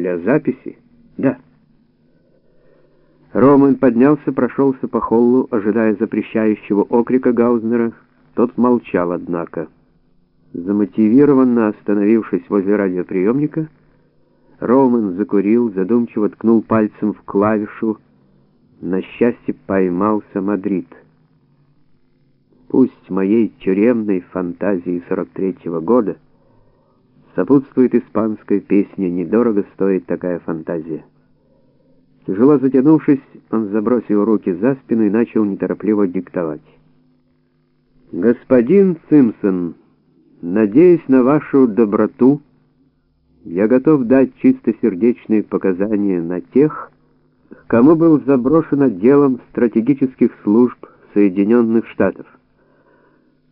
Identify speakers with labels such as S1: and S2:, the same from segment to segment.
S1: Для записи? Да. Роман поднялся, прошелся по холлу, ожидая запрещающего окрика Гаузнера. Тот молчал, однако. Замотивированно остановившись возле радиоприемника, Роман закурил, задумчиво ткнул пальцем в клавишу. На счастье поймался Мадрид. Пусть моей тюремной фантазии 43-го года сопутствует испанская песня «Недорого стоит такая фантазия». Тяжело затянувшись, он забросил руки за спину и начал неторопливо диктовать. «Господин Симпсон, надеясь на вашу доброту, я готов дать чистосердечные показания на тех, кому был заброшен отделом стратегических служб Соединенных Штатов.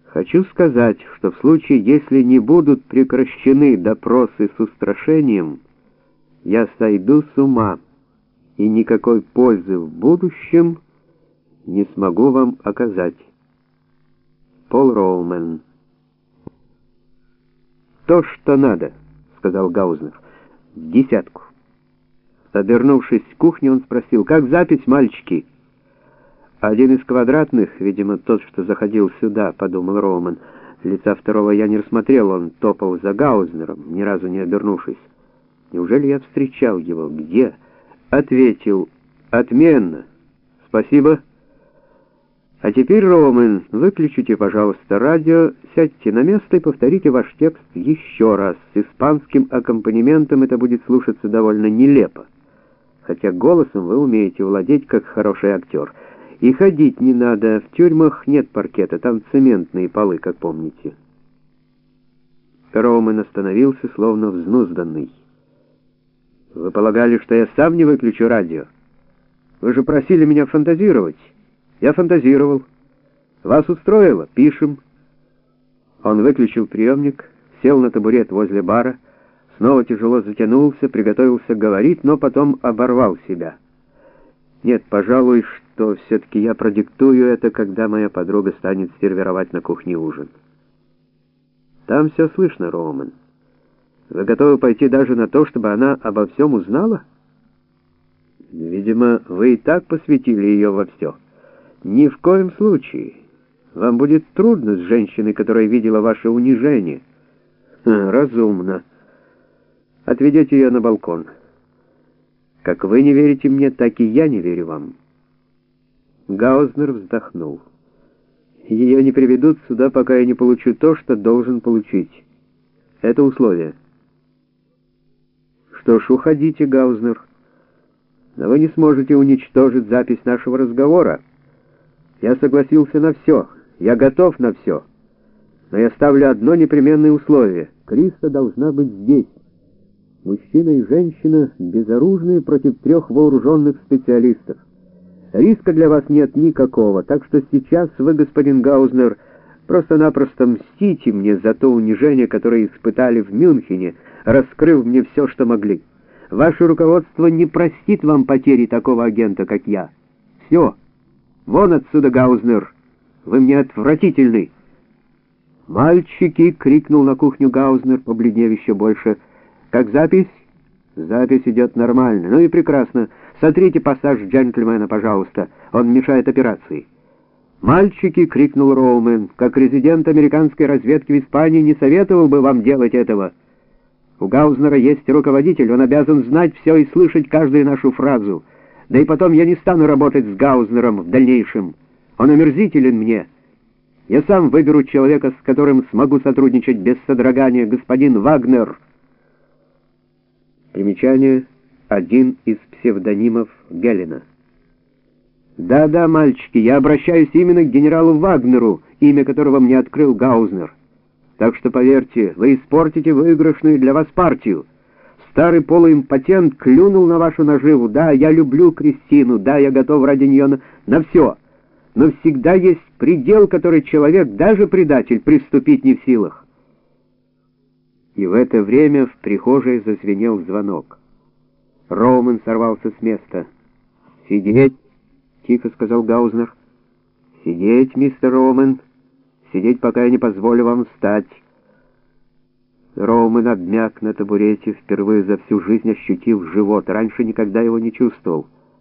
S1: Хочу сказать, что в случае, если не будут прекращены допросы с устрашением, я сойду с ума и никакой пользы в будущем не смогу вам оказать. Пол Роумен. То, что надо, сказал Гаузнер. Десятку. Обернувшись в кухне, он спросил: "Как запись, мальчики?" Один из квадратных, видимо, тот, что заходил сюда, подумал Роуман. Лица второго я не рассмотрел, он топал за Гаузнером, ни разу не обернувшись. Неужели я встречал его? Где? Ответил: "Отменно. Спасибо. А теперь, Роумен, выключите, пожалуйста, радио, сядьте на место и повторите ваш текст еще раз. С испанским аккомпанементом это будет слушаться довольно нелепо. Хотя голосом вы умеете владеть как хороший актер». И ходить не надо, в тюрьмах нет паркета, там цементные полы, как помните. Роумен остановился, словно взнузданный. Вы полагали, что я сам не выключу радио? Вы же просили меня фантазировать. Я фантазировал. Вас устроило? Пишем. Он выключил приемник, сел на табурет возле бара, снова тяжело затянулся, приготовился говорить, но потом оборвал себя. Нет, пожалуй, что все-таки я продиктую это, когда моя подруга станет сервировать на кухне ужин. Там все слышно, Роман. Вы готовы пойти даже на то, чтобы она обо всем узнала? Видимо, вы и так посвятили ее во все. Ни в коем случае. Вам будет трудно с женщиной, которая видела ваше унижение. Разумно. Отведете ее на балкон. Как вы не верите мне, так и я не верю вам. Гаузнер вздохнул. Ее не приведут сюда, пока я не получу то, что должен получить. Это условие. Что ж, уходите, Гаузнер. Но вы не сможете уничтожить запись нашего разговора. Я согласился на все. Я готов на все. Но я ставлю одно непременное условие. Криста должна быть здесь. Мужчина и женщина безоружные против трех вооруженных специалистов. Риска для вас нет никакого, так что сейчас вы, господин Гаузнер, просто-напросто мстите мне за то унижение, которое испытали в Мюнхене, раскрыв мне все, что могли. Ваше руководство не простит вам потери такого агента, как я. Все. Вон отсюда, Гаузнер. Вы мне отвратительны. «Мальчики!» — крикнул на кухню Гаузнер, побледнев еще больше — как запись? Запись идет нормально. Ну и прекрасно. Сотрите пассаж джентльмена, пожалуйста. Он мешает операции. «Мальчики!» — крикнул Роумен. «Как резидент американской разведки в Испании не советовал бы вам делать этого. У Гаузнера есть руководитель, он обязан знать все и слышать каждую нашу фразу. Да и потом я не стану работать с Гаузнером в дальнейшем. Он омерзителен мне. Я сам выберу человека, с которым смогу сотрудничать без содрогания, господин Вагнер». Примечание — один из псевдонимов Гелена. «Да-да, мальчики, я обращаюсь именно к генералу Вагнеру, имя которого мне открыл Гаузнер. Так что, поверьте, вы испортите выигрышную для вас партию. Старый полуимпотент клюнул на вашу наживу. Да, я люблю Кристину, да, я готов ради нее на, на все. Но всегда есть предел, который человек, даже предатель, приступить не в силах. И в это время в прихожей зазвенел звонок. Роуман сорвался с места. «Сидеть!» — тихо сказал Гаузнер. «Сидеть, мистер Роуман! Сидеть, пока я не позволю вам встать!» Роумен обмяк на табурете, впервые за всю жизнь ощутив живот. Раньше никогда его не чувствовал.